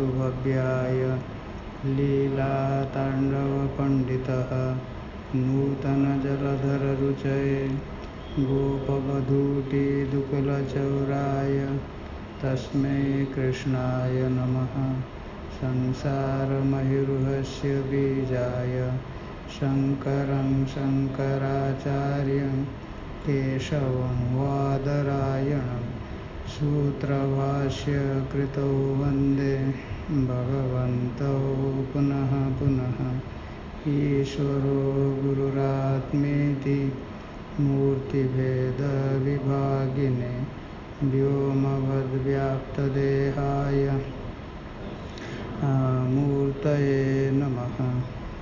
भव्याय लीलाताण्डवपण्डितः नूतनजलधररुचये गोपवधूटिदुकुलचौराय तस्मै कृष्णाय नमः। संसारमहिरुहस्य बीजाय शङ्करं शङ्कराचार्यं केशवं वादरायणं सूत्रभाष्यकृतौ वंदे। भगवन्तौ पुनः पुनः। ईश्वरो गुरुरात्मेति मूर्तिभेदविभागिने व्योमवद्व्याप्तदेहाय मूर्तये नमः।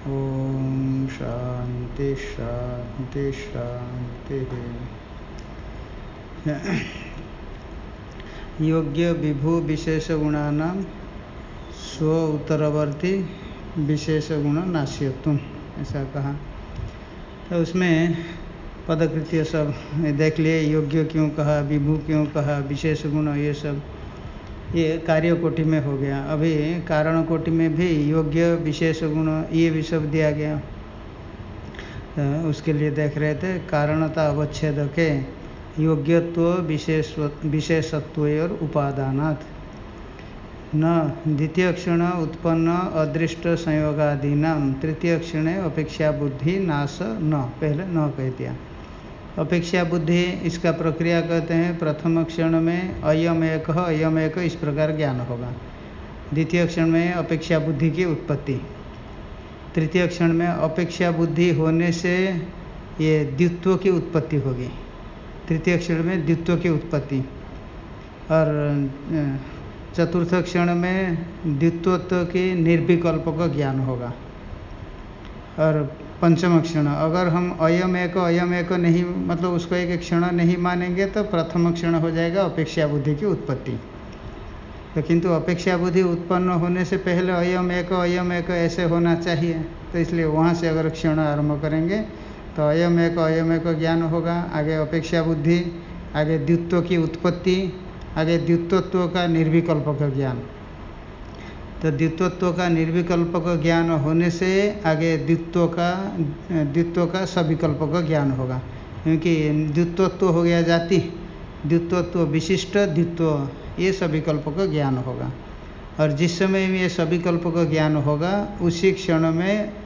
ॐ शान्ति शान्ति, शान्तिः। योग्य विभु विशेष गुणानाम स्व उत्तरवर्ती विशेष गुण नाश्यत्व ऐसा कहा। तो उसमें पदकृत्य सब, देख लिए, योग्य क्यों कहा, विभु क्यों कहा, विशेष गुण, ये सब। ये कार्य कोटि में हो गया। अभी कारण कोटि में भी योग्य विशेष गुण, ये भी सब दिया गया। तो उसके लिए देख रहे थे, कारणता अवच्छेद के योग्यत्व विशेष विशेषत्व और उपादानात्। न द्वितीय क्षण उत्पन्न अदृष्ट संयोगादीना। तृतीय क्षण अपेक्षा बुद्धि नाश न। पहले न कह दिया। अपेक्षा बुद्धि, इसका प्रक्रिया कहते हैं, प्रथम क्षण में अयम एक अयम एक, इस प्रकार ज्ञान होगा। द्वितीय क्षण में अपेक्षा बुद्धि की उत्पत्ति। तृतीय क्षण में अपेक्षा बुद्धि होने से ये द्वित्व की उत्पत्ति होगी। तृतीय क्षण में द्वित्व की उत्पत्ति। और चतुर्थ क्षण में द्वित्वत्व की निर्विकल्प का ज्ञान होगा। और पंचम क्षण, अगर हम अयम एक अयम एक नहीं मतलब उसको एक क्षण नहीं मानेंगे तो प्रथम क्षण हो जाएगा अपेक्षा बुद्धि की उत्पत्ति। तो किंतु अपेक्षा बुद्धि उत्पन्न होने से पहले अयम एक अयम एक ऐसे होना चाहिए। तो इसलिए वहाँ से अगर क्षण आरंभ करेंगे तो अयम एक अयम एक ज्ञान होगा, आगे अपेक्षा बुद्धि, आगे द्वित्व की उत्पत्ति, आगे द्वित्वत्व का निर्विकल्प का ज्ञान। तो द्वित्वत्व का निर्विकल्प का ज्ञान होने से आगे द्वित्व का द्वित्व का सविकल्प का ज्ञान होगा। क्योंकि द्वित्वत्व हो गया जाति, द्वित्वत्व विशिष्ट, द्वित्व ये सविकल्प का ज्ञान होगा। और जिस समय में ये सविकल्प का ज्ञान होगा, उसी क्षण में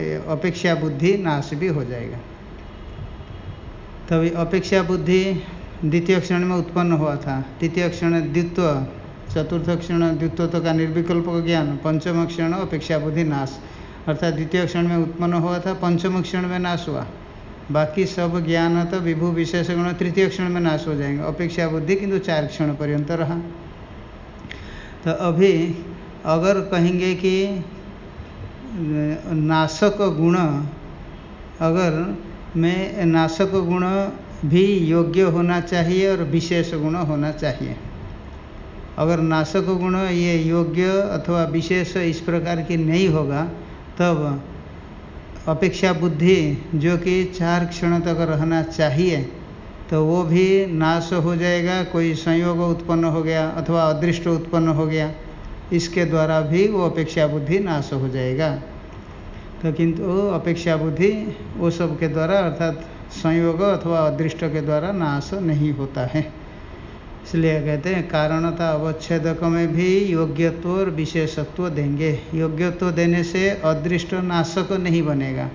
अपेक्षा बुद्धि नाश भी हो जाएगा। तभी अपेक्षा बुद्धि द्वितीय क्षण में उत्पन्न हुआ था। तृतीय क्षण द्वित्व, चतुर्थ क्षण द्वित्व का निर्विकल्प ज्ञान, पंचम क्षण अपेक्षा बुद्धि नाश। अर्थात द्वितीय क्षण में उत्पन्न हुआ था, पंचम क्षण में नाश हुआ। बाकी सब ज्ञान तो विभु विशेष गुण तृतीय क्षण में नाश हो जाएँगे। अपेक्षा बुद्धि किंतु चार क्षण पर्यंत रहा। तो अभी अगर कहेंगे कि नाशक गुण, अगर मैं नाशक गुण भी योग्य होना चाहिए और विशेष गुण होना चाहिए। अगर नाशक गुण ये योग्य अथवा विशेष इस प्रकार की नहीं होगा, तब अपेक्षा बुद्धि जो कि चार क्षण तक रहना चाहिए तो वो भी नाश हो जाएगा, कोई संयोग उत्पन्न हो गया अथवा अदृष्ट उत्पन्न हो गया। इसके द्वारा भी वो अपेक्षा बुद्धि नाश हो जाएगा। तो किंतु अपेक्षा बुद्धि वो सब के द्वारा अर्थात संयोग अथवा अदृष्ट के द्वारा नाश नहीं होता है। इसलिए कहते हैं, कारणता अवच्छेदक में भी योग्यत्व और विशेषत्व देंगे। योग्यत्व देने से अदृष्ट नाशक नहीं बनेगा।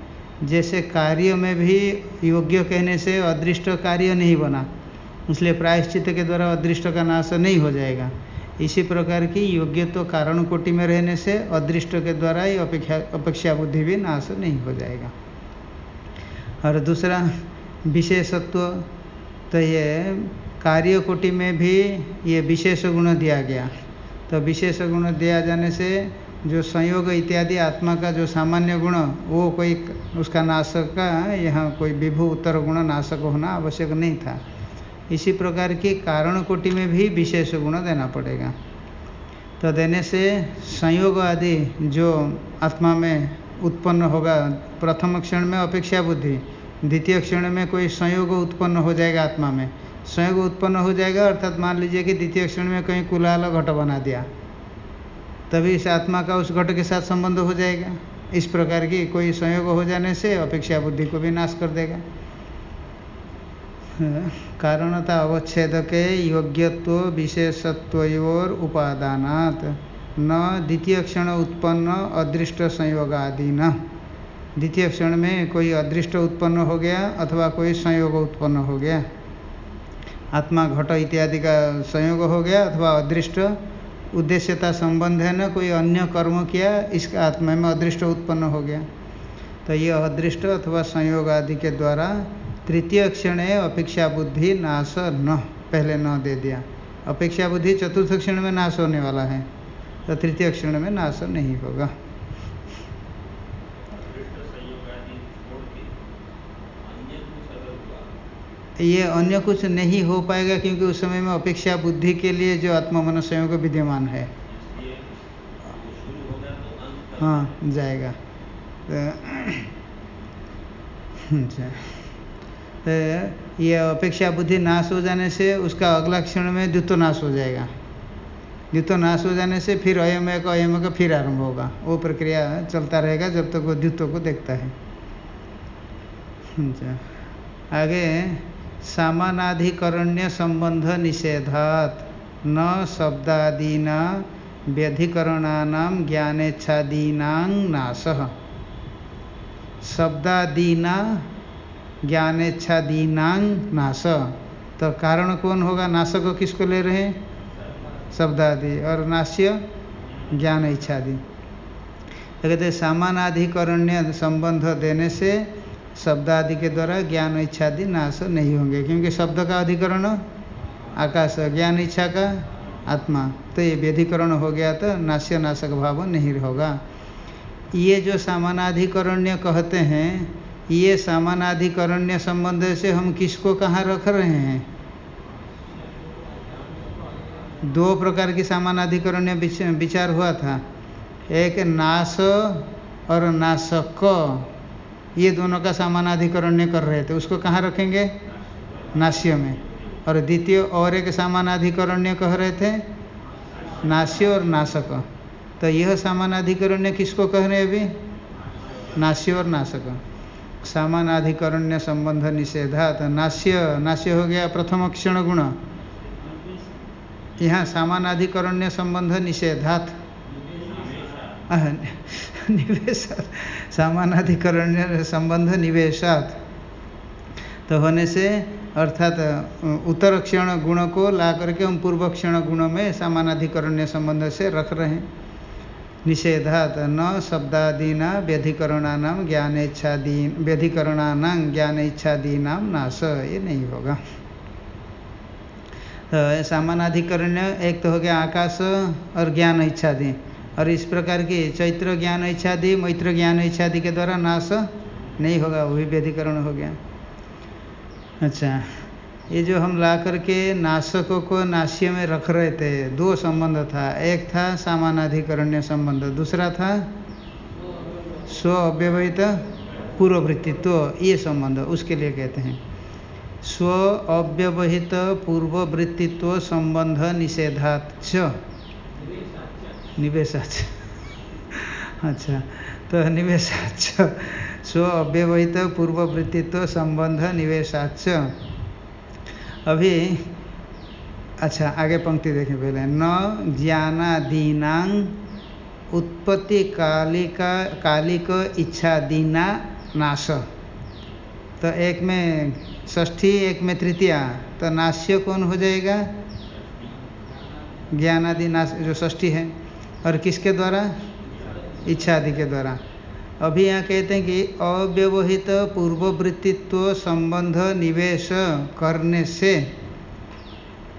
जैसे कार्य में भी योग्य कहने से अदृष्ट कार्य नहीं बना, इसलिए प्रायश्चित के द्वारा अदृष्ट का नाश नहीं हो जाएगा। इसी प्रकार की योग्यत्व कारण कोटि में रहने से अदृष्ट के द्वारा ही अपेक्षा अपेक्षा बुद्धि भी नाश नहीं हो जाएगा। और दूसरा, विशेषत्व तो ये कार्य कोटि में भी ये विशेष गुण दिया गया। तो विशेष गुण दिया जाने से जो संयोग इत्यादि, आत्मा का जो सामान्य गुण, वो कोई उसका नाशक का यहाँ कोई विभु उत्तर गुण नाशक होना आवश्यक नहीं था। इसी प्रकार की कारण कोटि में भी विशेष गुण देना पड़ेगा। तो देने से संयोग आदि जो आत्मा में उत्पन्न होगा, प्रथम क्षण में अपेक्षा बुद्धि, द्वितीय क्षण में कोई संयोग उत्पन्न हो जाएगा आत्मा में। संयोग उत्पन्न हो जाएगा, अर्थात मान लीजिए कि द्वितीय क्षण में कहीं कुलाल घट बना दिया, तभी इस आत्मा का उस घट के साथ संबंध हो जाएगा। इस प्रकार की कोई संयोग हो जाने से अपेक्षा बुद्धि को भी नाश कर देगा। कारणता अवच्छेद के योग्यत्व विशेषत्वर उपादानात न द्वितीय क्षण उत्पन्न अदृष्ट संयोग आदि न द्वितीय क्षण में कोई अदृष्ट उत्पन्न हो गया अथवा कोई संयोग उत्पन्न हो गया। आत्मा घट इत्यादि का संयोग हो गया अथवा अदृष्ट उद्देश्यता संबंध है न, कोई अन्य कर्म किया इसका आत्मा में अदृष्ट उत्पन्न हो गया। तो ये अदृष्ट अथवा संयोग आदि के द्वारा तृतीय क्षण है अपेक्षा बुद्धि नाश न, पहले न दे दिया। अपेक्षा बुद्धि चतुर्थ क्षण में नाश होने वाला है तो तृतीय क्षण में नाश नहीं होगा। ये अन्य कुछ नहीं हो पाएगा क्योंकि उस समय में अपेक्षा बुद्धि के लिए जो आत्मा मन संयोग विद्यमान है। हाँ जाएगा। तो ये अपेक्षा बुद्धि नाश हो जाने से उसका अगला क्षण में द्वित्व नाश हो जाएगा। द्वित्व नाश हो जाने से फिर अयम का अयमय का फिर आरंभ होगा। वो प्रक्रिया चलता रहेगा जब तक वो द्वित्व को देखता है। अच्छा। आगे, सामानाधिकरण्य संबंध निषेधात न शब्दादीना व्यधिकरणानाम ज्ञानेच्छादीना नाश। शब्दादीना ज्ञानेच्छादीना नाश तो कारण कौन होगा? नाशक को किसको ले रहे हैं? शब्दादि। और नाश्य ज्ञान इच्छादि। तो कहते सामानाधिकरण्य संबंध देने से शब्द आदि के द्वारा ज्ञान इच्छादि नाश नहीं होंगे। क्योंकि शब्द का अधिकरण आकाश, ज्ञान इच्छा का आत्मा। तो ये व्यधिकरण हो गया तो नाश्य नाशक भाव नहीं होगा। ये जो सामानाधिकरण्य कहते हैं ये सामानाधिकरण्य संबंध से हम किसको कहाँ रख रहे हैं? दो प्रकार की सामानाधिकरण्य विचार हुआ था। एक नाश और नाशक ये दोनों का सामानाधिकरण्य कर रहे थे। उसको कहाँ रखेंगे? नाश्य में। और द्वितीय और एक सामानाधिकरण्य कह रहे थे नाश्य और नाशक तो यह सामानाधिकरण्य किसको कह रहे हैं अभी? नाश्य और नाशक सामानाधिकरण्य संबंध निषेधात, नाश्य नाश्य हो गया प्रथम क्षण गुण। यहाँ सामानाधिकरण्य संबंध निषेधात। निवेशात। सामानाधिकरण्य संबंध निवेशात। तो होने से अर्थात, उत्तर क्षण गुण को ला करके हम पूर्व क्षण गुण में सामानाधिकरण्य संबंध से रख रहे हैं। निषेधात न शब्दादीना व्यधिकरणानाम ज्ञान इच्छादीन व्यधिकरणानाम ज्ञान इच्छादीनाम नाश। ये नहीं होगा। तो सामानाधिकरण्य एक तो हो गया आकाश और ज्ञान इच्छादि और इस प्रकार की चैत्र ज्ञान इच्छादि मैत्र ज्ञान इच्छादि के द्वारा नाश नहीं होगा वही व्यधिकरण हो गया। अच्छा। ये जो हम ला करके नाशकों को नाश्य में रख रहे थे, दो संबंध था। एक था सामानाधिकरण्य संबंध, दूसरा था स्व अव्यवहित पूर्ववृत्तित्व, ये संबंध, उसके लिए कहते हैं। स्व अव्यवहित पूर्ववृत्तित्व संबंध निषेधाच निवेशाच अच्छा तो निवेशाच स्व अव्यवहित पूर्ववृत्तित्व संबंध निवेशाच अभी अच्छा आगे पंक्ति देखें पहले। न ज्ञानादीनांग उत्पत्ति कालिका कालिक इच्छादीना नाश। तो एक में ष्ठी एक में तृतीया। तो नाश्य कौन हो जाएगा? ज्ञानादि नाश, जो ष्ठी है। और किसके द्वारा? इच्छा आदि के द्वारा। अभी यहाँ कहते हैं कि अव्यवहित पूर्ववृत्तित्व संबंध निवेश करने से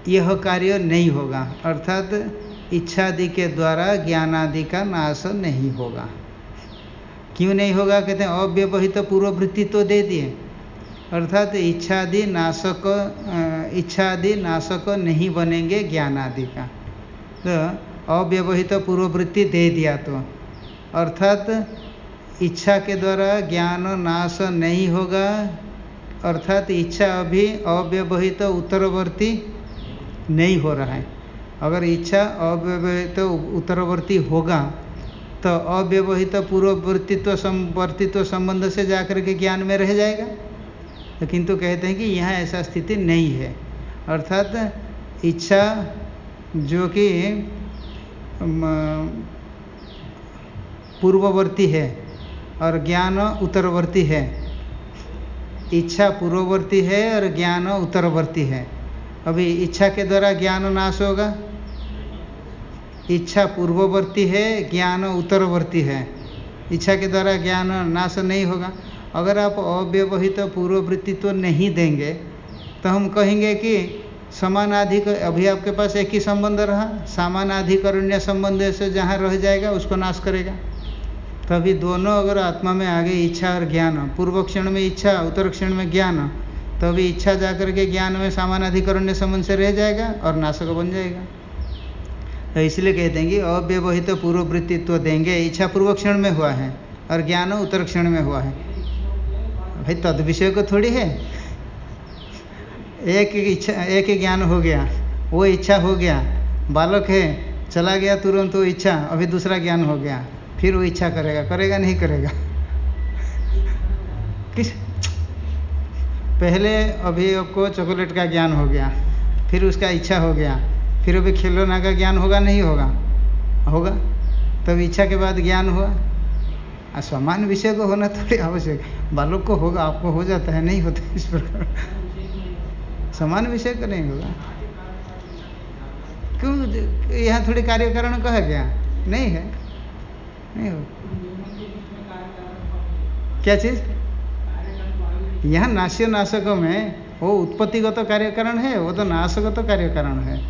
यह कार्य नहीं होगा। अर्थात इच्छादि के द्वारा ज्ञानादि का नाश नहीं होगा। क्यों नहीं होगा? कहते हैं, अव्यवहित पूर्ववृत्तित्व दे दिए। अर्थात इच्छादि नाशक इच्छादि नाशक नहीं बनेंगे ज्ञान आदि का। तो अव्यवहित पूर्ववृत्ति दे दिया तो। अर्थात इच्छा के द्वारा ज्ञान नाश नहीं होगा, अर्थात इच्छा अभी अव्यवहित तो उत्तरवर्ती नहीं हो रहा है। अगर इच्छा अव्यवहित तो उत्तरवर्ती होगा तो अव्यवहित तो पूर्ववर्तित्व वर्तित्व संबंध से जाकर के ज्ञान में रह जाएगा। तो किंतु कहते हैं कि यहाँ ऐसा स्थिति नहीं है। अर्थात इच्छा जो कि पूर्ववर्ती है और ज्ञान उत्तरवर्ती है। इच्छा पूर्ववर्ती है और ज्ञान उत्तरवर्ती है। अभी इच्छा के द्वारा ज्ञान नाश होगा। इच्छा पूर्ववर्ती है, ज्ञान उत्तरवर्ती है। इच्छा के द्वारा ज्ञान नाश नहीं होगा। अगर आप अव्यवहित तो पूर्ववृत्ति तो नहीं देंगे तो हम कहेंगे कि समानाधिक, अभी आपके पास एक ही संबंध रहा। सामानाधिकरण्य संबंध से जहाँ रह जाएगा, उसको नाश करेगा। तभी दोनों अगर आत्मा में आ आगे इच्छा और ज्ञान, पूर्व क्षण में इच्छा, उत्तर क्षण में ज्ञान, तभी इच्छा जाकर के ज्ञान में सामानाधिकरण्य संबंध से रह जाएगा और नाशक बन जाएगा। तो इसलिए कहते हैं कि अव्यवहित तो पूर्ववृत्तित्व देंगे, इच्छा पूर्व क्षण में हुआ है और ज्ञान उत्तर क्षण में हुआ है। भाई, तद विषय को थोड़ी है। एक इच्छा, एक ज्ञान हो गया, वो इच्छा हो गया, बालक है, चला गया तुरंत वो इच्छा, अभी दूसरा ज्ञान हो गया। फिर वो इच्छा करेगा करेगा नहीं करेगा। किस पहले अभी आपको चॉकलेट का ज्ञान हो गया, फिर उसका इच्छा हो गया, फिर अभी खिलौना का ज्ञान होगा, नहीं होगा? होगा। तब इच्छा के बाद ज्ञान हुआ। समान विषय को होना थोड़ी आवश्यक बालक को होगा, आपको हो जाता है, नहीं होता इस प्रकार। समान विषय का नहीं होगा। क्यों? यहाँ थोड़ी कार्य कारण कहा गया। नहीं है। नहीं क्या चीज़? यहाँ नाश्य नाशकों में वो उत्पत्तिगत तो कार्य कारण है, वो तो नाशगत तो कार्य कारण है।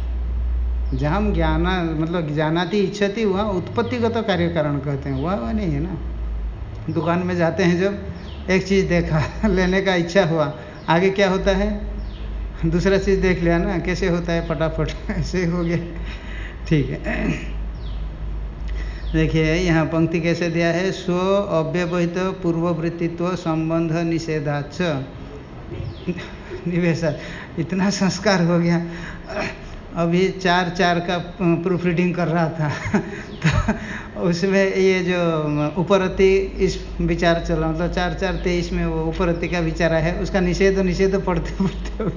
जहाँ हम ज्ञान मतलब जानाती इच्छती, वहाँ उत्पत्तिगत तो कार्य कारण कहते हैं। वह वह नहीं है ना। दुकान में जाते हैं जब, एक चीज़ देखा, लेने का इच्छा हुआ, आगे क्या होता है? दूसरा चीज़ देख लिया ना, कैसे होता है फटाफट, ऐसे हो गया। ठीक है। देखिए, यहाँ पंक्ति कैसे दिया है? स्व अव्यवहित पूर्ववृत्तित्व संबंध निषेधाच निवेशा इतना संस्कार हो गया। अभी चार चार का प्रूफ रीडिंग कर रहा था। तो उसमें ये जो उपरति इस विचार चला मतलब चार चार तेईस में वो उपरति का विचार है, उसका निषेध निषेध पढ़ते पढ़ते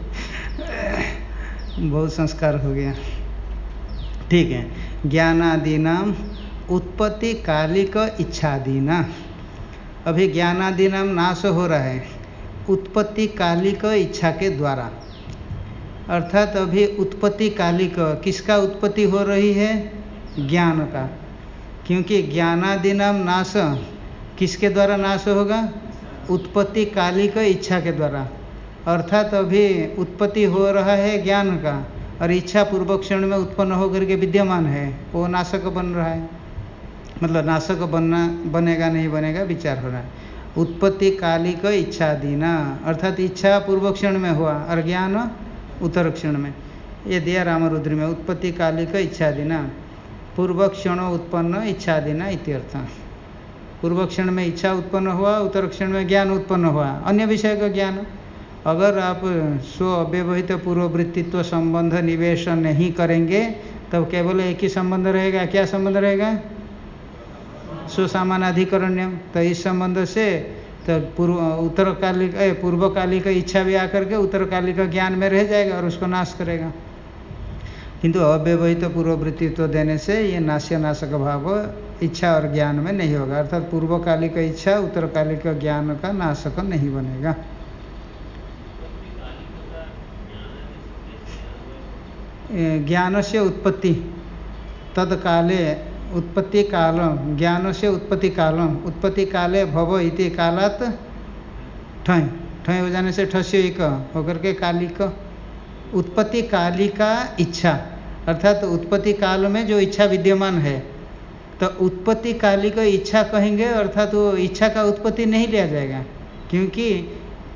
बहुत संस्कार हो गया। ठीक है ज्ञानादि नाम उत्पत्ति कालिक इच्छादीना। अभी ज्ञानादि नाम नाश हो रहा है। उत्पत्ति कालिक इच्छा के द्वारा। अर्थात अभी उत्पत्ति कालिक किसका उत्पत्ति हो रही है? ज्ञान का। क्योंकि ज्ञानादि नाम नाश किसके द्वारा नाश होगा? उत्पत्ति कालिक इच्छा के द्वारा। अर्थात अभी उत्पत्ति हो रहा है ज्ञान का। और इच्छा पूर्व क्षण में उत्पन्न होकर के विद्यमान है। वो नाशक बन रहा है। मतलब नाशक बनना, बनेगा नहीं बनेगा, विचार हो रहा है। उत्पत्ति कालिक इच्छादीना अर्थात इच्छा पूर्व क्षण में हुआ, और ज्ञान उत्तर क्षण में। ये दिया रामरुद्र में, उत्पत्ति कालिक इच्छादीना पूर्व क्षण उत्पन्न इच्छादीना इत्यर्थ पूर्व क्षण में इच्छा उत्पन्न हुआ, उत्तर क्षण में ज्ञान उत्पन्न हुआ, अन्य विषय का ज्ञान। अगर आप स्व अव्यवहित पूर्ववृत्तित्व संबंध निवेश नहीं करेंगे, तब केवल एक ही संबंध रहेगा, क्या संबंध रहेगा? स्वसामानाधिकरण्यम तो इस संबंध से तो पूर्व, उत्तरकालिक पूर्वकालिक इच्छा भी आकर के उत्तरकालिक ज्ञान में रह जाएगा और उसको नाश करेगा। किंतु अव्यवहित तो पूर्ववृत्तित्व देने से ये नाश्य नाशक भाव इच्छा और ज्ञान में नहीं होगा। अर्थात पूर्वकालिक इच्छा उत्तरकालिक ज्ञान का नाशक नहीं बनेगा। ज्ञान से उत्पत्ति। तत्काले उत्पत्ति काल ज्ञान से उत्पत्ति काल उत्पत्ति काले भव इति कालात ठय। ठय हो जाने से ठस्य एक, होकर के कालिक। उत्पत्ति कालिका इच्छा, अर्थात तो उत्पत्ति काल में जो इच्छा विद्यमान है तो उत्पत्ति काली कालिक इच्छा कहेंगे, अर्थात तो वो इच्छा का उत्पत्ति नहीं लिया जाएगा, क्योंकि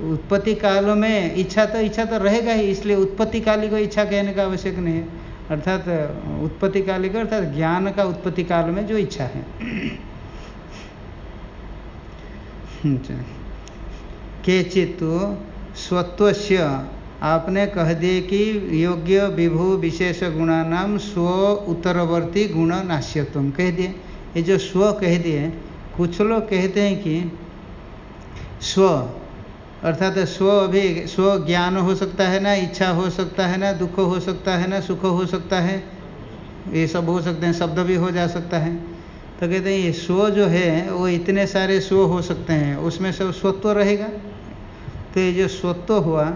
उत्पत्ति काल में इच्छा तो इच्छा तो रहेगा ही, इसलिए उत्पत्ति कालिक इच्छा कहने का आवश्यक नहीं है। अर्थात उत्पत्ति कालिक अर्थात ज्ञान का उत्पत्ति काल में जो इच्छा है। अच्छा। केचित स्वत्व आपने कह दिए कि योग्य, विभु, विशेष गुणा नाम स्व उत्तरवर्ती गुण नाश्यत्व कह दिए। ये जो स्व कह दिए, कुछ लोग कहते हैं कि स्व अर्थात स्व अभी, स्व ज्ञान हो सकता है ना, इच्छा हो सकता है ना, दुख हो सकता है ना, सुख हो सकता है, ये सब हो सकते हैं, शब्द भी हो जा सकता है। तो कहते हैं, ये स्व जो है, वो इतने सारे स्व हो सकते हैं, उसमें सब स्वत्व रहेगा। तो ये जो स्वत्व हुआ,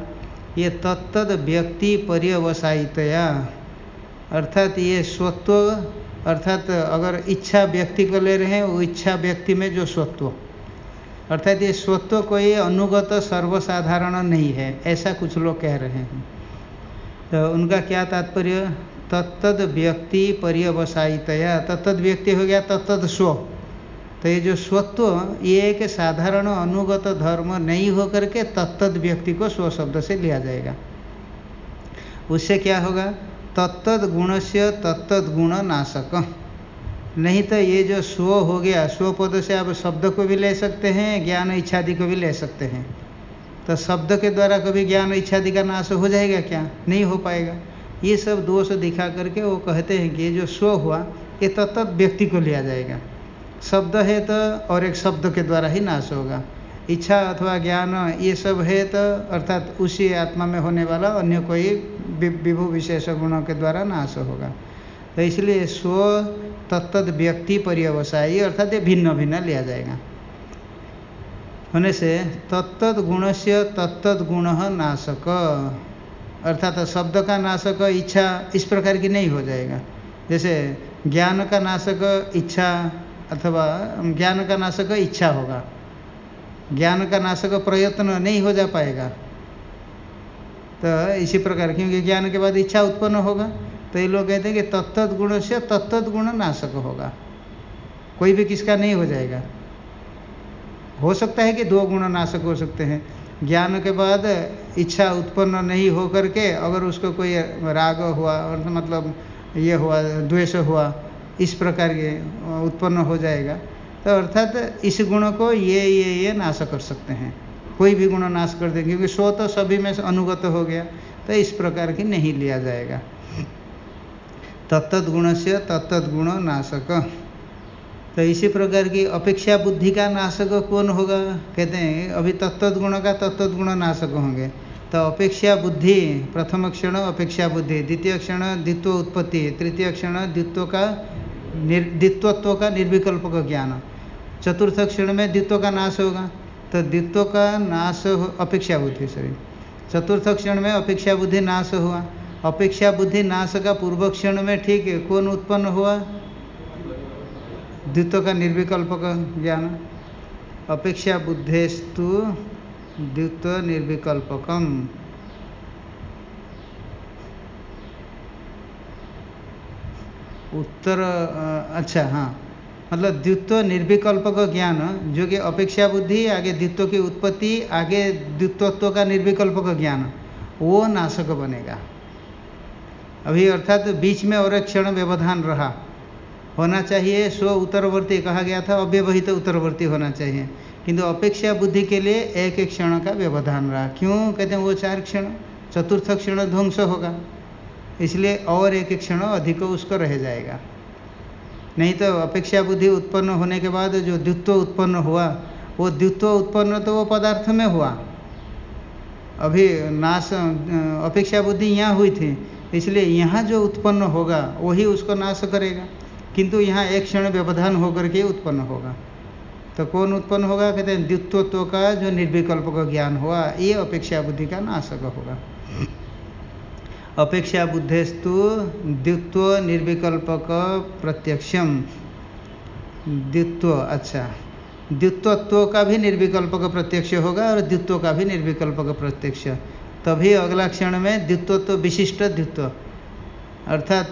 ये तत्त व्यक्ति पर्यवसायितया। अर्थात ये स्वत्व, अर्थात अगर इच्छा व्यक्ति को ले रहे हैं, वो इच्छा व्यक्ति में जो स्वत्व। अर्थात ये स्वत्व कोई अनुगत सर्वसाधारण नहीं है, ऐसा कुछ लोग कह रहे हैं। तो उनका क्या तात्पर्य? तत्त व्यक्ति पर्यवसायितया। तत्त व्यक्ति हो गया तत्त स्व। तो ये जो स्वत्व, ये एक साधारण अनुगत धर्म नहीं होकर के तत्त व्यक्ति को स्व शब्द से लिया जाएगा। उससे क्या होगा? तत्त गुण से तत्त गुण नाशक नहीं तो ये जो स्व हो गया, स्व पद से आप शब्द को भी ले सकते हैं, ज्ञान इच्छादि को भी ले सकते हैं। तो शब्द के द्वारा कभी ज्ञान इच्छादि का नाश हो जाएगा क्या? नहीं हो पाएगा। ये सब दोष दिखा करके वो कहते हैं कि ये जो स्व हुआ, ये तत्त व्यक्ति को लिया जाएगा। शब्द है तो और एक शब्द के द्वारा ही नाश होगा। इच्छा अथवा ज्ञान ये सब है तो अर्थात उसी आत्मा में होने वाला अन्य कोई विभु विशेष गुणों के द्वारा नाश होगा। तो इसलिए स्व तत्त व्यक्ति पर्यवसायी अर्थात ये भिन्न भिन्न लिया जाएगा। होने से तत्त गुण से तत्त गुण नाशक। अर्थात शब्द का नाशक इच्छा इस प्रकार की नहीं हो जाएगा। जैसे ज्ञान का नाशक इच्छा अथवा ज्ञान का नाशक इच्छा होगा। ज्ञान का नाशक प्रयत्न नहीं हो जा पाएगा। तो इसी प्रकार, क्योंकि ज्ञान के बाद इच्छा उत्पन्न होगा। तो ये लोग कहते हैं कि तत्त गुण से तत्त गुण नाशक होगा। कोई भी किसका नहीं हो जाएगा। हो सकता है कि दो गुण नाशक हो सकते हैं। ज्ञान के बाद इच्छा उत्पन्न नहीं हो करके अगर उसको कोई राग हुआ और मतलब ये हुआ, द्वेष हुआ, इस प्रकार के उत्पन्न हो जाएगा। तो अर्थात इस गुण को ये ये ये नाश कर सकते हैं। कोई भी गुण नाश कर देंगे, क्योंकि सो तो सभी में अनुगत हो गया तो इस प्रकार की नहीं लिया जाएगा। तत्त गुण से तत्त गुण नाशक तो इसी प्रकार की अपेक्षा बुद्धि का नाशक कौन होगा? कहते हैं, अभी तत्त गुण का तत्त गुण नाशक होंगे। तो अपेक्षा बुद्धि, प्रथम क्षण अपेक्षा बुद्धि, द्वितीय क्षण द्वित्व उत्पत्ति, तृतीय क्षण द्वित्व का द्वित्वत्व का निर्विकल्प का ज्ञान। चतुर्थ क्षण में द्वित्व का नाश होगा। तो द्वित्व का नाश अपेक्षा बुद्धि सॉरी चतुर्थ क्षण में अपेक्षा बुद्धि नाश हुआ। अपेक्षा बुद्धि नाश का पूर्व क्षण में ठीक है कौन उत्पन्न हुआ? द्वित्व का निर्विकल्प का ज्ञान। अपेक्षा बुद्धेस्तु द्वित्व निर्विकल्पकम। उत्तर अच्छा हाँ। मतलब द्वित्व निर्विकल्प का ज्ञान, जो कि अपेक्षा बुद्धि, आगे द्वित्व की उत्पत्ति, आगे द्वित्वत्व का निर्विकल्प का ज्ञान, वो नाशक बनेगा। अभी अर्थात तो बीच में और एक क्षण व्यवधान रहा। होना चाहिए, स्व उत्तरवर्ती कहा गया था, अव्यवहित तो उत्तरवर्ती होना चाहिए। किंतु अपेक्षा बुद्धि के लिए एक एक क्षण का व्यवधान रहा। क्यों? कहते हैं वो चार क्षण, चतुर्थ क्षण ध्वंस होगा। इसलिए और एक क्षण अधिक उसको रह जाएगा। नहीं तो अपेक्षा बुद्धि उत्पन्न होने के बाद जो द्वित्व उत्पन्न हुआ, वो द्वित्व उत्पन्न तो वो पदार्थ में हुआ। अभी नाश, अपेक्षा बुद्धि यहाँ हुई थी। इसलिए यहाँ जो उत्पन्न होगा, वही उसको नाश करेगा। किंतु यहाँ एक क्षण व्यवधान होकर के उत्पन्न होगा। तो कौन उत्पन्न होगा? कहते हैं, द्वित्वत्व का जो निर्विकल्प का ज्ञान हुआ, ये अपेक्षा बुद्धि का नाशक होगा। अपेक्षा बुद्धेस्तु द्वित्व निर्विकल्पक प्रत्यक्षम। द्वित्व अच्छा। द्वित्वत्व का भी निर्विकल्पक प्रत्यक्ष होगा और द्वित्व का भी निर्विकल्पक प्रत्यक्ष। तभी अगला क्षण में द्वित्वत्व विशिष्ट द्वित्व। अर्थात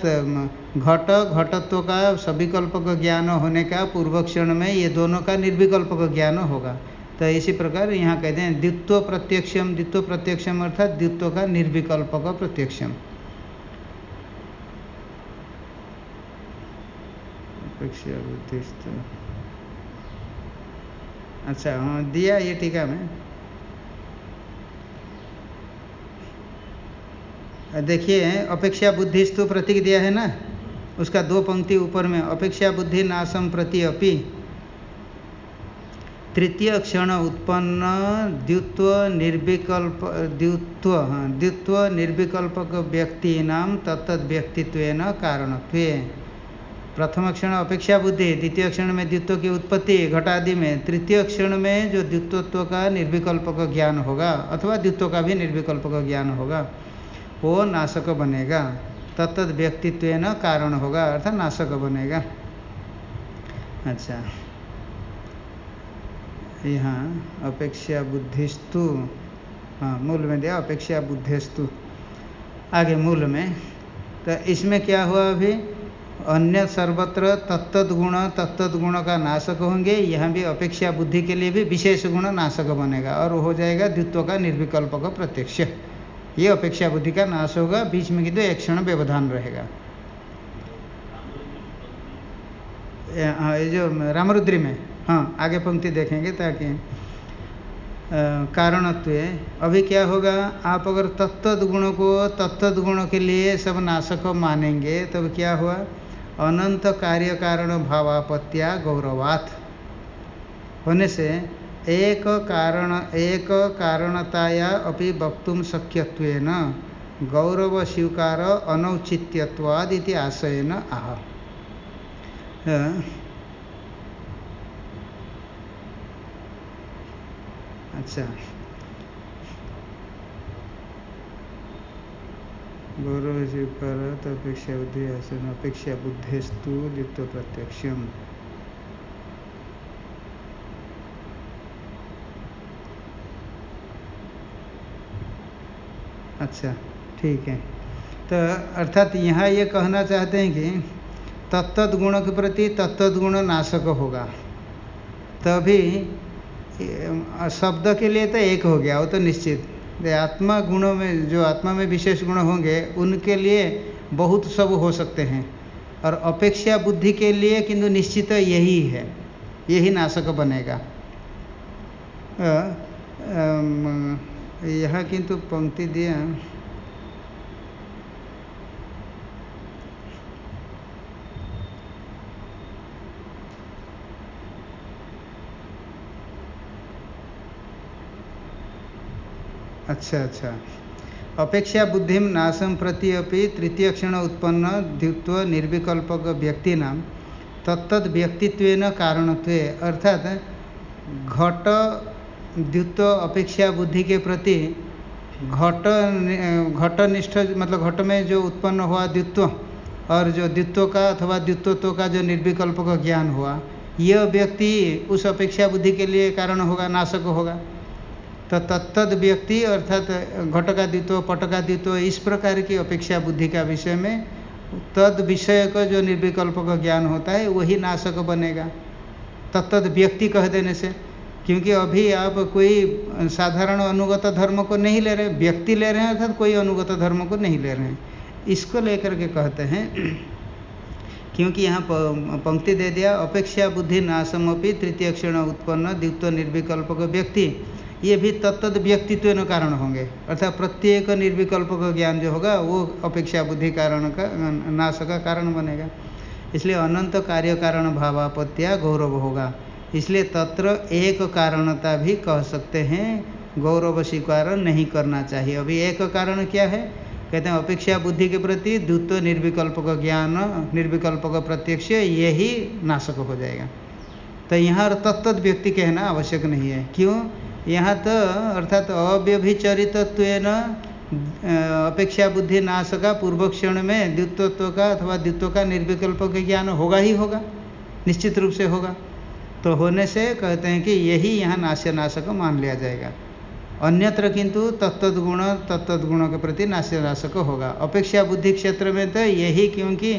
घट, घटत्व का सविकल्प का ज्ञान होने का पूर्व क्षण में ये दोनों का निर्विकल्प का ज्ञान होगा। तो इसी प्रकार यहाँ कहते हैं, द्वित्व प्रत्यक्षम द्वित्व प्रत्यक्षम अर्थात द्वित्व का निर्विकल्प का प्रत्यक्षम अच्छा हाँ दिया ये टीका में। देखिए, अपेक्षा बुद्धिस्तु प्रतीक दिया है ना? उसका दो पंक्ति ऊपर में, अपेक्षा बुद्धि नाशम प्रति अपि। तृतीय क्षण उत्पन्न द्युत्व निर्विकल्प द्युत्व हाँ द्युत्व निर्विकल्पक व्यक्ति नाम तत्त व्यक्तित्व न कारणत्व। प्रथम क्षण अपेक्षा बुद्धि, द्वितीय क्षण में द्वित्व की उत्पत्ति, घटादि में। तृतीय क्षण में जो द्वित्वत्व का निर्विकल्पक ज्ञान होगा, अथवा द्वित्व का भी निर्विकल्पक ज्ञान होगा। वो नाशक बनेगा। तत्त व्यक्तित्व न कारण होगा, अर्थात नाशक बनेगा। अच्छा। यहाँ अपेक्षा बुद्धिस्तु। हाँ मूल में दिया, अपेक्षा बुद्धिस्तु। आगे मूल में। तो इसमें क्या हुआ अभी? अन्य सर्वत्र तत्त गुण तत्त गुण का नाशक होंगे, यहाँ भी अपेक्षा बुद्धि के लिए भी विशेष गुण नाशक बनेगा, और हो जाएगा द्वित्व का निर्विकल्प का प्रत्यक्ष। ये अपेक्षा बुद्धि का नाश होगा, बीच में किंतु एक क्षण व्यवधान रहेगा। हाँ ये जो रामरुद्री में हाँ आगे पंक्ति देखेंगे ताकि कारणत्व अभी क्या होगा, आप अगर तत्त गुण को तत्त गुण के लिए सब नाशक मानेंगे, तब क्या हुआ? अनंत कार्य कारण भावापत्या गौरवात। होने से एक कारण एक कारणताया अपि वक्तुम शक्यत्वेन गौरव स्वीकार अनौचित्यवाद इति आशयन आह। अच्छा। गौरव स्वीकार अपेक्षा बुद्धि आसन अपेक्षा बुद्धिस्तु द्वित्व प्रत्यक्षम अच्छा ठीक है। तो अर्थात यहाँ ये कहना चाहते हैं कि तत्त गुण के प्रति तत्त गुण नाशक होगा। तभी शब्द के लिए तो एक हो गया, वो तो निश्चित। आत्मा गुणों में, जो आत्मा में विशेष गुण होंगे, उनके लिए बहुत सब हो सकते हैं। और अपेक्षा बुद्धि के लिए किंतु निश्चित यही है, यही नाशक बनेगा। यह किंतु पंक्ति दिया। अच्छा अच्छा। अपेक्षा बुद्धि नाशम प्रति अपि तृतीय क्षण उत्पन्न द्वित्व निर्विकल्पक व्यक्ति नाम तत्त व्यक्तित्व कारणत्व, अर्थात घट द्वित्व अपेक्षा बुद्धि के प्रति घट घटनिष्ठ मतलब घट में जो उत्पन्न हुआ द्वित्व और जो द्वित्व का अथवा द्वित्वत्व का जो निर्विकल्प का ज्ञान हुआ, यह व्यक्ति उस अपेक्षा बुद्धि के लिए कारण होगा, नाशक होगा। तो तत्द व्यक्ति अर्थात घट का द्वित्व पट इस प्रकार की अपेक्षा बुद्धि का विषय में तद विषय का जो निर्विकल्प का ज्ञान होता है, वही नाशक बनेगा। तत्द व्यक्ति कह देने से, क्योंकि अभी आप कोई साधारण अनुगत धर्म को नहीं ले रहे, व्यक्ति ले रहे हैं अर्थात कोई अनुगत धर्म को नहीं ले रहे हैं। इसको लेकर के कहते हैं, क्योंकि यहाँ पंक्ति दे दिया, अपेक्षा बुद्धि नाशमपि तृतीय क्षण उत्पन्न, द्वित्व निर्विकल्प व्यक्ति। ये भी तत्त व्यक्तित्व कारण होंगे। अर्थात प्रत्येक निर्विकल्प का ज्ञान जो होगा, वो अपेक्षा बुद्धि कारण का, नाश का कारण बनेगा। इसलिए अनंत कार्य कारण भावापत्या गौरव होगा। इसलिए तत्र एक कारणता भी कह सकते हैं, गौरव स्वीकार नहीं करना चाहिए। अभी एक कारण क्या है? कहते हैं अपेक्षा बुद्धि के प्रति, द्वित्व निर्विकल्प का ज्ञान, निर्विकल्प का प्रत्यक्ष यही नाशक हो जाएगा। तो यहाँ तत्त व्यक्ति कहना आवश्यक नहीं है। क्यों? यहाँ तो अर्थात अव्यभिचरितत्व अपेक्षा बुद्धि नाश का पूर्व क्षण में द्वित्वत्व का अथवा द्वित्व का निर्विकल्प का ज्ञान होगा ही होगा, निश्चित रूप से होगा। तो होने से कहते हैं कि यही यहाँ नाश्य नाशक मान लिया जाएगा। अन्यत्र किंतु तत्तुण तत्तुणों के प्रति नाश्य नाशक होगा। अपेक्षा बुद्धि क्षेत्र में तो यही क्योंकि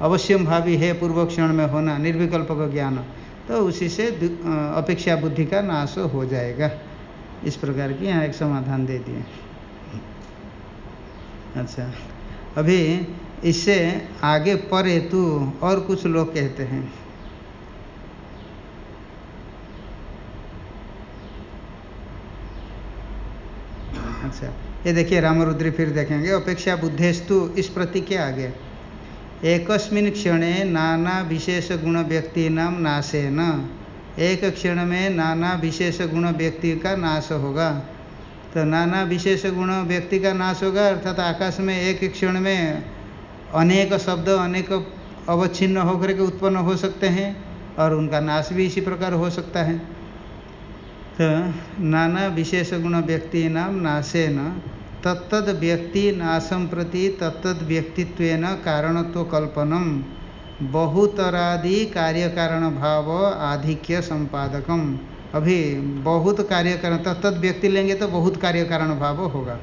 अवश्यम भावी है पूर्व क्षण में होना, निर्विकल्प का ज्ञान तो उसी से अपेक्षा बुद्धि का नाश हो जाएगा। इस प्रकार की यहाँ एक समाधान दे दिए। अच्छा। अभी इससे आगे पर हेतु और कुछ लोग कहते हैं। अच्छा। ये देखिए रामरुद्री फिर देखेंगे। अपेक्षा बुद्धेस्तु इस प्रति के आगे। एकस्मिन क्षणे नाना विशेष गुण व्यक्ति नाम नाशे न एक क्षण में नाना विशेष गुण व्यक्ति का नाश होगा। तो नाना विशेष गुण व्यक्ति का नाश होगा, अर्थात आकाश में एक क्षण में अनेक शब्द, अनेक अवच्छिन्न होकर के उत्पन्न हो सकते हैं और उनका नाश भी इसी प्रकार हो सकता है। तो नाना विशेष गुण व्यक्ति नाम नाशे न तत्द व्यक्ति नाशम प्रति तत्द व्यक्तित्व कारणत्व कल्पनम। बहुतरादि कार्य कारण भाव आधिक्य संपादकम। अभी बहुत कार्य कारण तत्त व्यक्ति लेंगे तो बहुत कार्य कारण भाव होगा।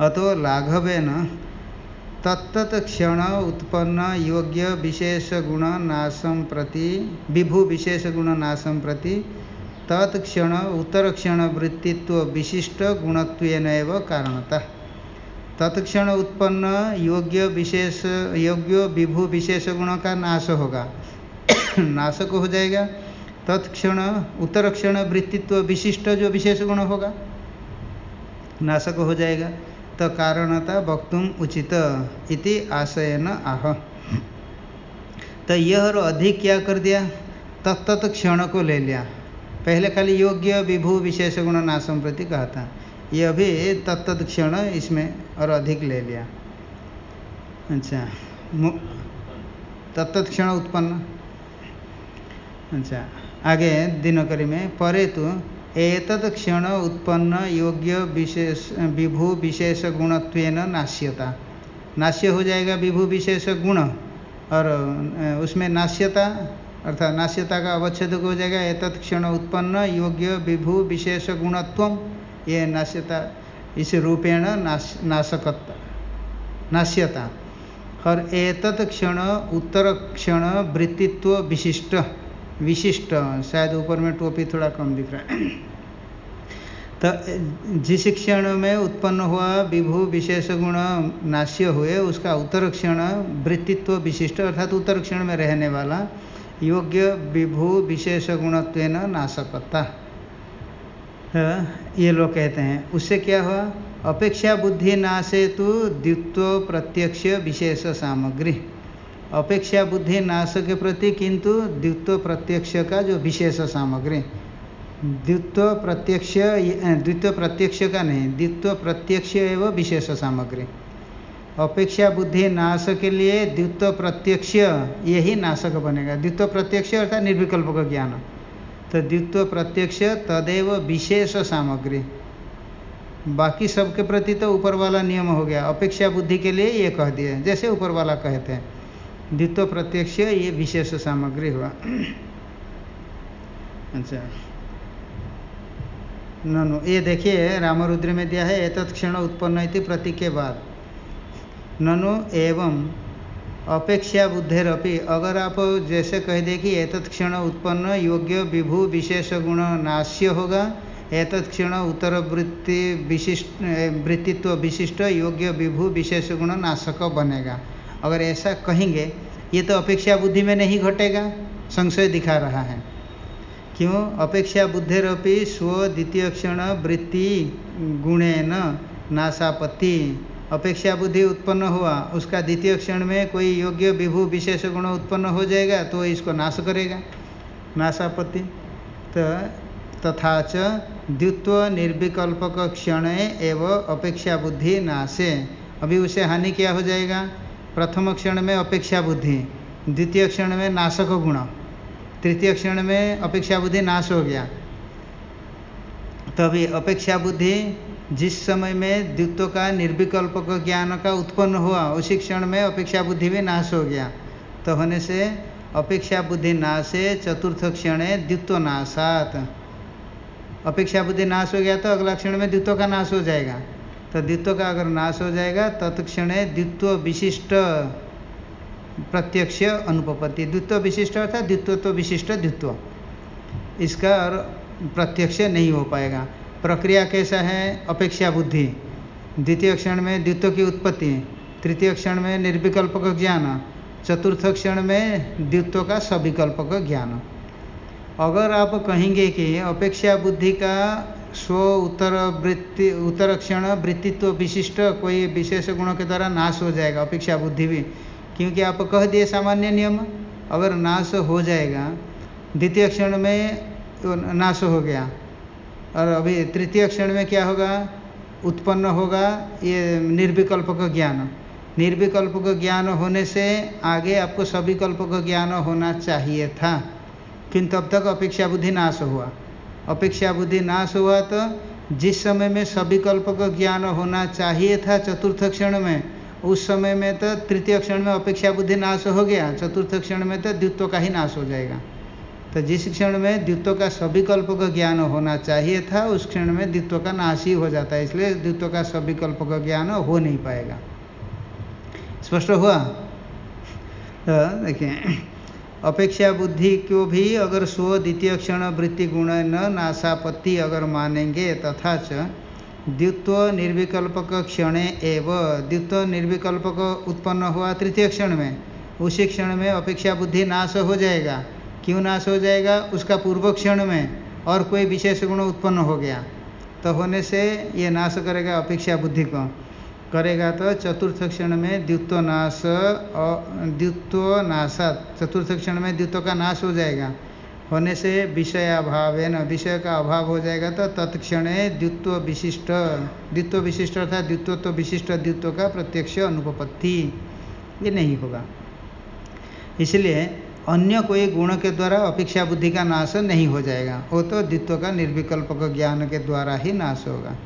अतो लाघवे न तत्त क्षण उत्पन्न योग्य विशेष गुण नाशम प्रति, विभु विशेष गुण नाशम प्रति तत्क्षण उत्तर क्षण वृत्तित्व विशिष्ट गुणत्व कारणता। तत्क्षण उत्पन्न योग्य विशेष, योग्य विभु विशेष गुण का नाश होगा। नाशक हो जाएगा। तत्क्षण उत्तर क्षण वृत्तित्व विशिष्ट जो विशेष गुण होगा, नाशक हो जाएगा। तो कारणता वक्तुम उचित इति आशयन आह। तो यह और अधिक क्या कर दिया? तत्त क्षण को ले लिया। पहले खाली योग्य, विभु, विशेष गुण नाशम प्रति कहा था। यह भी तत्त क्षण इसमें और अधिक ले लिया। अच्छा। तत्त क्षण उत्पन्न। अच्छा। आगे, दिनकरी में परे तो एतत् क्षण उत्पन्न योग्य विशेष, विभु विशेष गुणत्व नाश्यता नाश्य हो जाएगा विभु विशेष गुण, और उसमें नाश्यता अर्थात नाश्यता का अवच्छेद हो जाएगा। एतत् क्षण उत्पन्न योग्य विभु विशेष गुणत्व, ये नाश्यता इस रूपेण नाश नाशकता नाश्यता। और एतत् क्षण, उत्तर क्षण, वृत्तित्व विशिष्ट विशिष्ट। शायद ऊपर में टोपी थोड़ा कम दिख रहा है। तो जिस क्षण में उत्पन्न हुआ विभु विशेष गुण नाश्य हुए, उसका उत्तर क्षण, वृत्तित्व विशिष्ट, अर्थात उत्तर क्षण में रहने वाला योग्य विभु विशेष गुणत्व नाशकता ये लोग कहते हैं। उससे क्या हुआ? अपेक्षा बुद्धि नाशे तो द्वित्व प्रत्यक्ष विशेष सामग्री। अपेक्षा बुद्धि नाश के प्रति किंतु द्वित्व प्रत्यक्ष का जो विशेष सामग्री। द्वित्व प्रत्यक्ष द्वित्व प्रत्यक्ष का नहीं, द्वित्व प्रत्यक्ष एवं विशेष सामग्री। अपेक्षा बुद्धि नाश के लिए द्वित्व प्रत्यक्ष यही नाशक बनेगा। द्वित्व प्रत्यक्ष अर्थात निर्विकल्प का ज्ञान। तो द्वित्व प्रत्यक्ष तदेव विशेष सामग्री। बाकी सबके प्रति तो ऊपर वाला नियम हो गया। अपेक्षा बुद्धि के लिए ये कह दिए जैसे ऊपर वाला कहते हैं, द्वित्व प्रत्यक्ष ये विशेष सामग्री हुआ। अच्छा। ननु, ये देखिए, रामरुद्र में दिया है, एतत् क्षण उत्पन्न इति प्रतीक के बाद। ननु एवं अपेक्षा बुद्धेरपि। अगर आप जैसे कह दे कि एतत् क्षण उत्पन्न योग्य विभु विशेष गुण नाश्य होगा, एतत् क्षण उत्तर वृत्ति विशिष्ट, वृत्तित्व विशिष्ट योग्य विभु विशेष गुण नाशक बनेगा। अगर ऐसा कहेंगे, ये तो अपेक्षा बुद्धि में नहीं घटेगा, संशय दिखा रहा है। क्यों? अपेक्षा बुद्धिरपि स्व द्वितीय क्षण वृत्ति गुणे न नाशापत्ति अपेक्षा बुद्धि उत्पन्न हुआ, उसका द्वितीय क्षण में कोई योग्य विभु विशेष गुण उत्पन्न हो जाएगा तो इसको नाश करेगा। नाशापत्ति। तो तथा च, द्वित्व निर्विकल्पक क्षण एवं अपेक्षा बुद्धि नाशे। अभी उसे हानि क्या हो जाएगा? प्रथम क्षण में अपेक्षा बुद्धि, द्वितीय क्षण में नाशक गुण, तृतीय क्षण में अपेक्षा बुद्धि नाश हो गया। तभी अपेक्षा बुद्धि जिस समय में द्वित्व का निर्विकल्प ज्ञान का उत्पन्न हुआ, उसी क्षण में अपेक्षा बुद्धि भी नाश हो गया। तो होने से अपेक्षा बुद्धि नाशे चतुर्थ क्षण द्वित्व नाशात। अपेक्षा बुद्धि नाश हो गया तो अगला क्षण में द्वित्व का नाश हो जाएगा। तो द्वित्व का अगर नाश हो जाएगा, तत्क्षण द्वित्व विशिष्ट प्रत्यक्ष अनुपपत्ति। द्वित्व विशिष्ट अर्थात द्वित्व तो विशिष्ट द्वित्व। इसका और प्रत्यक्ष नहीं हो पाएगा। प्रक्रिया कैसा है? अपेक्षा बुद्धि। द्वितीय क्षण में द्वित्व की उत्पत्ति। तृतीय क्षण में निर्विकल्प का ज्ञान। चतुर्थ क्षण में द्वित्व का सविकल्प का ज्ञान। अगर आप कहेंगे कि अपेक्षा बुद्धि का स्व उत्तर वृत्ति, उत्तर क्षण वृत्तित्व विशिष्ट कोई विशेष गुणों के द्वारा नाश हो जाएगा, अपेक्षा बुद्धि भी। क्योंकि आप कह दिए सामान्य नियम, अगर नाश हो जाएगा, द्वितीय क्षण में नाश हो गया। और अभी तृतीय क्षण में क्या होगा? उत्पन्न होगा ये निर्विकल्प का ज्ञान। निर्विकल्प का ज्ञान होने से आगे आपको सभी कल्प का ज्ञान होना चाहिए था। किंतु अब तक अपेक्षा बुद्धि नाश हुआ। अपेक्षा बुद्धि नाश हुआ तो जिस समय में सभी कल्प का ज्ञान होना चाहिए था चतुर्थ क्षण में, उस समय में तो तृतीय क्षण में अपेक्षा बुद्धि नाश हो गया। चतुर्थ क्षण में तो द्वित्व का ही नाश हो जाएगा। तो जिस क्षण में द्वित्व का सभी कल्प का ज्ञान होना चाहिए था, उस क्षण में द्वित्व का नाश ही हो जाता है, इसलिए द्वित्व का सविकल्प का ज्ञान हो नहीं पाएगा। स्पष्ट हुआ? तो देखिए, अपेक्षा बुद्धि को भी अगर स्व द्वितीय क्षण वृत्ति गुण न नाशापत्ति अगर मानेंगे तथा च द्वित्व निर्विकल्पक क्षण एव द्वित्व निर्विकल्पक उत्पन्न हुआ तृतीय क्षण में। उसी क्षण में अपेक्षा बुद्धि नाश हो जाएगा। क्यों नाश हो जाएगा? उसका पूर्व क्षण में और कोई विशेष गुण उत्पन्न हो गया तो होने से ये नाश करेगा अपेक्षा बुद्धि को। करेगा तो चतुर्थ क्षण में द्वित्व नाश द्वित्व नाशा चतुर्थ क्षण में द्वित्व का नाश हो जाएगा। होने से विषय अभाव है ना विषय का अभाव हो जाएगा तो तत्क्षण द्वित्व विशिष्ट द्वित्व विशिष्ट अर्थात द्वित्व तो विशिष्ट द्वित्व का प्रत्यक्ष अनुपपत्ति। ये नहीं होगा। इसलिए अन्य कोई गुण के द्वारा अपेक्षा बुद्धि का नाश नहीं हो जाएगा। वो तो द्वित्व का निर्विकल्पक ज्ञान के द्वारा ही नाश होगा।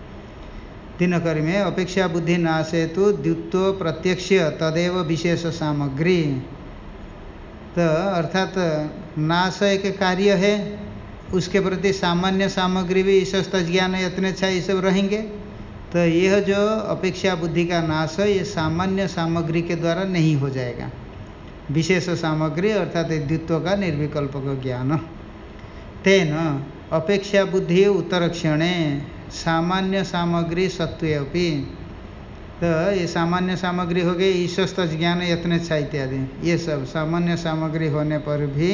दिनकर में अपेक्षा बुद्धि नाश हेतु द्वित्व प्रत्यक्ष तदेव विशेष सामग्री। तो अर्थात नाश एक कार्य है। उसके प्रति सामान्य सामग्री भी ईशस्त ज्ञान यत्न छा ये सब रहेंगे। तो यह जो अपेक्षा बुद्धि का नाश है, ये सामान्य सामग्री के द्वारा नहीं हो जाएगा। विशेष सामग्री अर्थात द्वित्व का निर्विकल्प ज्ञान। तेन अपेक्षा बुद्धि उत्तर क्षणे सामान्य सामग्री सत्वेपि तो ये सामान्य सामग्री हो गई ईश्वस्त ज्ञान यत्नेच्छा इत्यादि। ये सब सामान्य सामग्री होने पर भी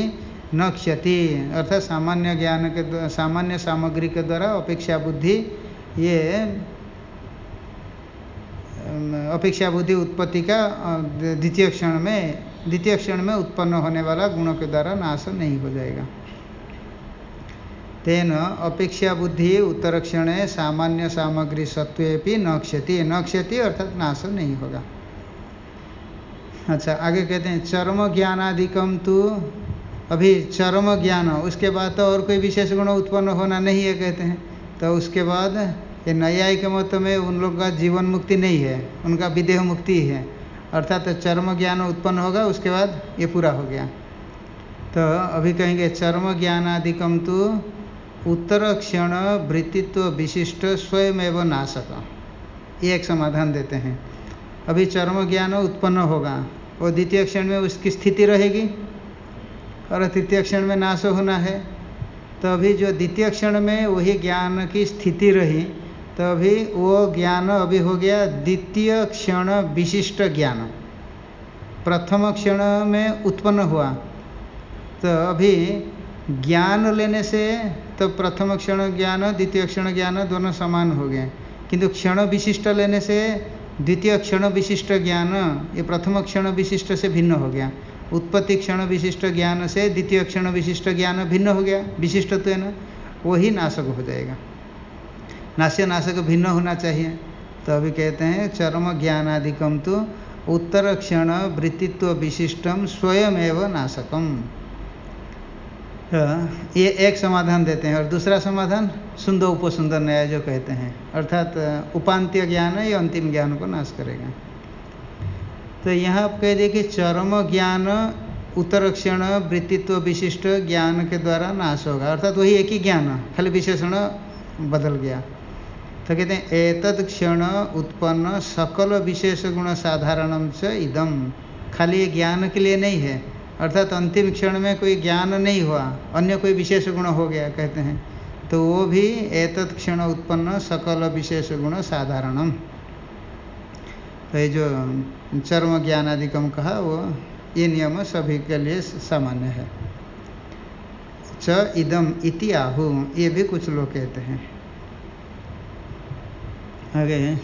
न क्षति अर्थात सामान्य ज्ञान के सामान्य सामग्री के द्वारा अपेक्षा बुद्धि, ये अपेक्षा बुद्धि उत्पत्ति का द्वितीय क्षण में द्वितीय क्षण में उत्पन्न होने वाला गुणों के द्वारा नाश नहीं हो जाएगा। तेन अपेक्षा बुद्धि उत्तर क्षण सामान्य सामग्री सत्वे न क्षति न क्षति अर्थात नाश नहीं होगा। अच्छा आगे कहते हैं, चरम ज्ञानाधिकम तो अभी चरम ज्ञान, उसके बाद तो और कोई विशेष गुण उत्पन्न होना नहीं है कहते हैं। तो उसके बाद ये न्याय के मत में उन लोग का जीवन मुक्ति नहीं है, उनका विदेह मुक्ति है। अर्थात तो चर्म ज्ञान उत्पन्न होगा, उसके बाद ये पूरा हो गया। तो अभी कहेंगे, चर्म ज्ञानादिकम तो उत्तर क्षण वृत्तित्व विशिष्ट स्वयं एवं नाशक। ये एक समाधान देते हैं। अभी चर्म ज्ञान उत्पन्न होगा और द्वितीय क्षण में उसकी स्थिति रहेगी और तृतीय क्षण में नाश होना है। तो अभी जो द्वितीय क्षण में वही ज्ञान की स्थिति रही तो अभी वो ज्ञान अभी हो गया द्वितीय क्षण विशिष्ट ज्ञान। प्रथम क्षण में उत्पन्न हुआ। तो अभी ज्ञान लेने से तो प्रथम क्षण ज्ञान, द्वितीय क्षण ज्ञान दोनों समान हो गए। किंतु क्षण विशिष्ट लेने से द्वितीय क्षण विशिष्ट ज्ञान, ये प्रथम क्षण विशिष्ट से भिन्न हो गया। उत्पत्ति क्षण विशिष्ट ज्ञान से द्वितीय क्षण विशिष्ट ज्ञान भिन्न हो गया। विशिष्टत्व ना, वही नाशक हो जाएगा। नाश्य नाशक भिन्न होना चाहिए। तो अभी कहते हैं, चरम ज्ञानादिकम तो उत्तर क्षण वृत्तित्व विशिष्टम स्वयं एवं नाशकम ये एक समाधान देते हैं और दूसरा समाधान सुंदर उपसुंदर न्याय जो कहते हैं। अर्थात, उपांत्य ज्ञान ये अंतिम ज्ञान को नाश करेगा। तो यहाँ आप कह दिए कि चरम ज्ञान उत्तर क्षण वृत्तित्व विशिष्ट ज्ञान के द्वारा नाश होगा। अर्थात वही एक ही ज्ञान, खाली विशेषण बदल गया। तो कहते हैं, एतद क्षण उत्पन्न सकल विशेष गुण साधारणम च इदम खाली ये ज्ञान के लिए नहीं है। अर्थात अंतिम क्षण में कोई ज्ञान नहीं हुआ, अन्य कोई विशेष गुण हो गया, कहते हैं। तो वो भी एतत् क्षण उत्पन्न सकल विशेष गुण साधारणम तो ये जो चर्म ज्ञान आदि कम कहा, वो ये नियम सभी के लिए सामान्य है। च इदम इति आहु, ये भी कुछ लोग कहते हैं। आगे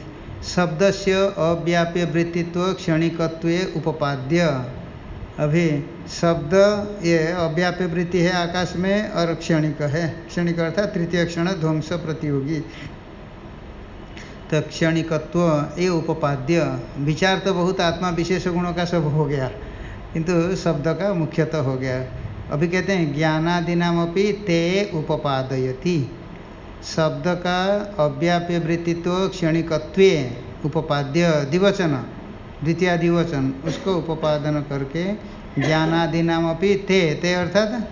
शब्द से अव्याप्य वृत्तित्व क्षणिकत्व उपपाद्य। अभी, शब्द ये अव्याप्य वृत्ति है आकाश में और क्षणिक है। क्षणिक अर्थात तृतीय क्षण ध्वंस प्रतियोगी। तो क्षणिकत्व ये उपाद्य विचार तो बहुत आत्मा विशेष गुणों का सब हो गया। किंतु शब्द का मुख्यतः हो गया। अभी कहते हैं, ज्ञानादि नाम अपनी ते उपपादयति। शब्द का अव्याप्य वृत्तित्व क्षणिकत्व उपपाद्य दिवचन द्वितीय दिवचन उसको उपादन करके ज्ञानादि नाम अपनी ते ते अर्थात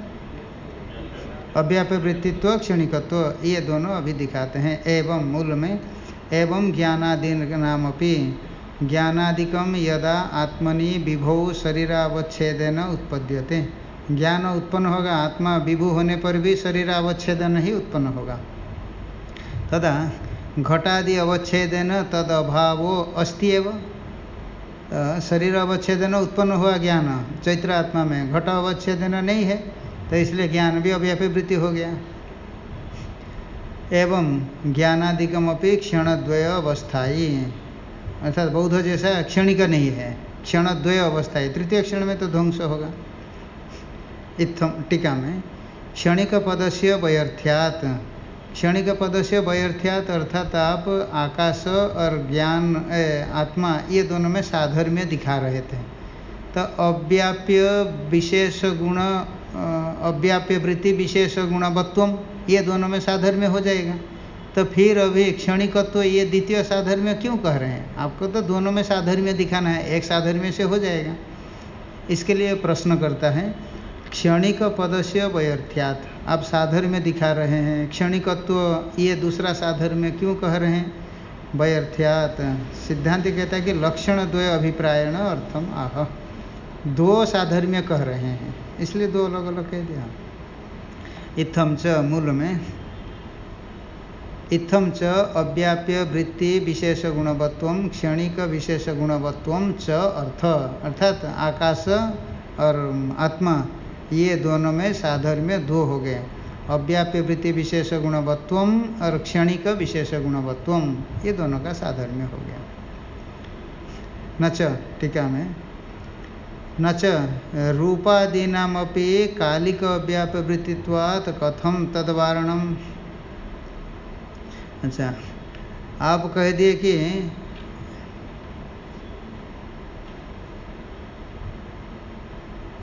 अव्याप्य वृत्तित्व क्षणिकत्व, ये दोनों अभी दिखाते हैं। एवं मूल में, एवं ज्ञानादि नामपि ज्ञानादिकम यदा आत्मनि विभो शरीरावच्छेदन उत्पद्यते। ज्ञान उत्पन्न होगा, आत्मा विभु होने पर भी शरीरावच्छेदन ही उत्पन्न होगा। तदा घटादि अवच्छेदन तद अभाव अस्ति एवं। शरीर अवच्छेदन उत्पन्न हुआ ज्ञान, चैत्र आत्मा में। घट अवच्छेदन नहीं है तो इसलिए ज्ञान भी अव्यापी वृत्ति हो गया। एवं ज्ञानादिकम अपनी क्षणद्वय अवस्थाई अर्थात बौद्ध जैसा क्षणिक नहीं है, क्षणद्वय अवस्थाई तृतीय क्षण में तो ध्वंस होगा। इत्थम टीका में, क्षणिक पद से व्यर्थ्यात। क्षणिक पद से व्यर्थ्यात अर्थात आप, आकाश और ज्ञान आत्मा, ये दोनों में साधर्म्य दिखा रहे थे। तो अव्याप्य विशेष गुण अव्याप्य वृत्ति, विशेष गुणवत्वम, ये दोनों में साधर्म्य हो जाएगा। तो फिर अभी क्षणिकत्व, ये द्वितीय साधर्म्य क्यों कह रहे हैं? आपको तो दोनों में साधर्म्य दिखाना है, एक साधर्म्य से हो जाएगा। इसके लिए प्रश्न करता है क्षणिक पद से व्यर्थ्यात। आप साधर्म्य दिखा रहे हैं। क्षणिकत्व, ये दूसरा साधर्म्य क्यों कह रहे हैं? व्यर्थ्यात। सिद्धांत कहता है कि लक्षण द्वय अभिप्रायण अर्थम आह। दो साधर्म्य कह रहे हैं। इसलिए दो अलग अलग कह दिया। इत्थम च मूल में। इत्थम च अव्याप्य वृत्ति विशेष गुणवत्व, क्षणिक विशेष गुणवत्व च अर्थ। अर्थात आकाश और आत्मा ये दोनों में साधर्म्य दो हो गए। अव्याप्य वृत्ति विशेष गुणवत्व और क्षणिक विशेष गुणवत्व ये दोनों का साधर्म्य हो गया। नच, टीका में। न च रूपादीनामपि कालिक व्यापवृत्तित्वात् कथम तदवारणम? अच्छा आप कह दिए कि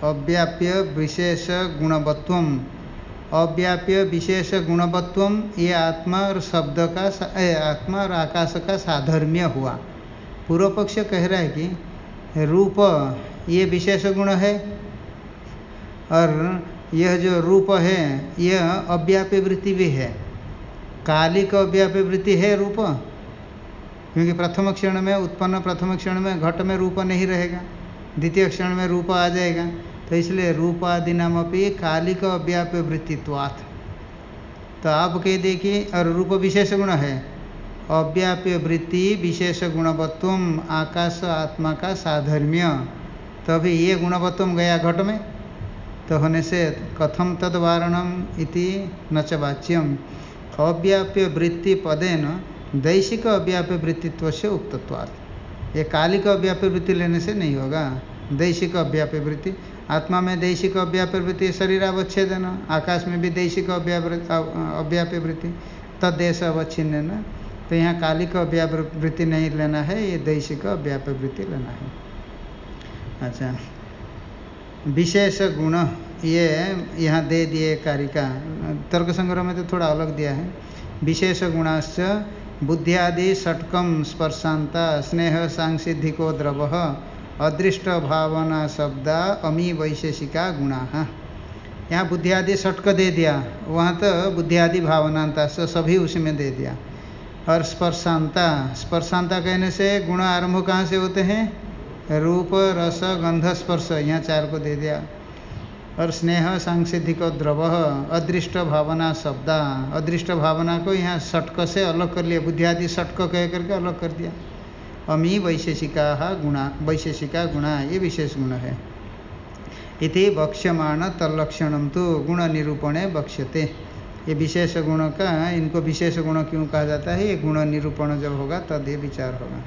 अव्याप्य विशेष गुणवत्व अव्याप्य विशेष गुणवत्व ये आत्मा और शब्द का आत्मा और आकाश का साधर्म्य हुआ। पूर्व पक्ष कह रहा है कि रूप ये विशेष गुण है और यह जो रूप है, यह अव्याप्य वृत्ति भी है। कालिक अव्याप्य वृत्ति है रूप? क्योंकि प्रथम क्षण में, उत्पन्न प्रथम क्षण में, घट में रूप नहीं रहेगा। द्वितीय क्षण में रूप आ जाएगा। तो इसलिए रूपादि नाम अपनी कालिक अव्याप्य वृत्तित्वात् तो आप कह देखिए, और रूप विशेष गुण है। अव्याप्य वृत्ति विशेष गुणवत्व आकाश, आत्मा का साधर्म्य। तो ये गुणवत्व गया घट में। तो होने से कथम तद वारणम इति नचवाच्यम अव्याप्य वृत्ति पदेन दैशिक अव्याप्य वृत्तित्व से उक्तत्वात्। ये कालिक अव्याप्य वृत्ति लेने से नहीं होगा। दैशिक अव्याप्य वृत्ति आत्मा में दैशिक अव्याप्य वृत्ति शरीर अवच्छेदन आकाश में भी दैशिक अव्याप्य वृत्ति तदेश अवच्छिन्न न तो यहाँ कालिक अव्याप्य वृत्ति नहीं लेना है, ये दैशिक वृत्ति लेना है। अच्छा। विशेष गुण, ये यहाँ दे दिए कारिका। तर्क संग्रह में तो थोड़ा अलग दिया है। विशेष गुणाश्च, बुद्धियादि षटकम स्पर्शांता स्नेह सांसिधिको द्रव अदृष्ट भावना शब्दा अमी वैशेषिका गुणा। यहाँ बुद्धियादि षटक दे दिया। वहाँ तो बुद्धियादि भावनांता सभी उसमें दे दिया। और स्पर्शांता स्पर्शांता कहने से गुण आरंभ कहाँ से होते हैं? रूप, रस, गंध, स्पर्श, यहाँ चार को दे दिया। और स्नेह, सांसिधिक, द्रव अदृष्ट भावना शब्दा। अदृष्ट भावना को यहाँ षटक से अलग कर लिया। बुद्धियादि षटक कह करके अलग कर दिया। अमी वैशेषिका गुणा वैशेषिका गुणा ये विशेष गुण है। इति वक्ष्यमाण तल्लक्षण तो गुण निरूपणे वक्ष्यते ये विशेष गुण का, इनको विशेष गुण क्यों कहा जाता है? ये गुण निरूपण जब होगा तद ये विचार होगा।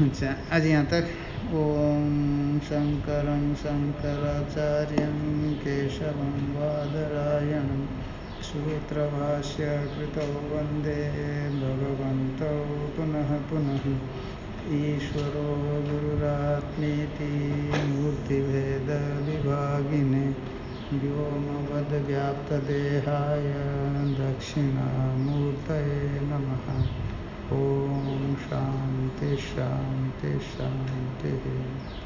अच्छा आज यहाँ तक। ओम शंकर शंकराचार्य केशव वादरायण। सूत्रभाष्य कृत वंदे भगवत पुनः पुनः। ईश्वरो गुरुरात्मीति मूर्तिभेदविभागिने व्योमवद्व्याप्तदेहाय दक्षिणामूर्तये नमः। ॐ शान्ति शान्ति, शान्तिः।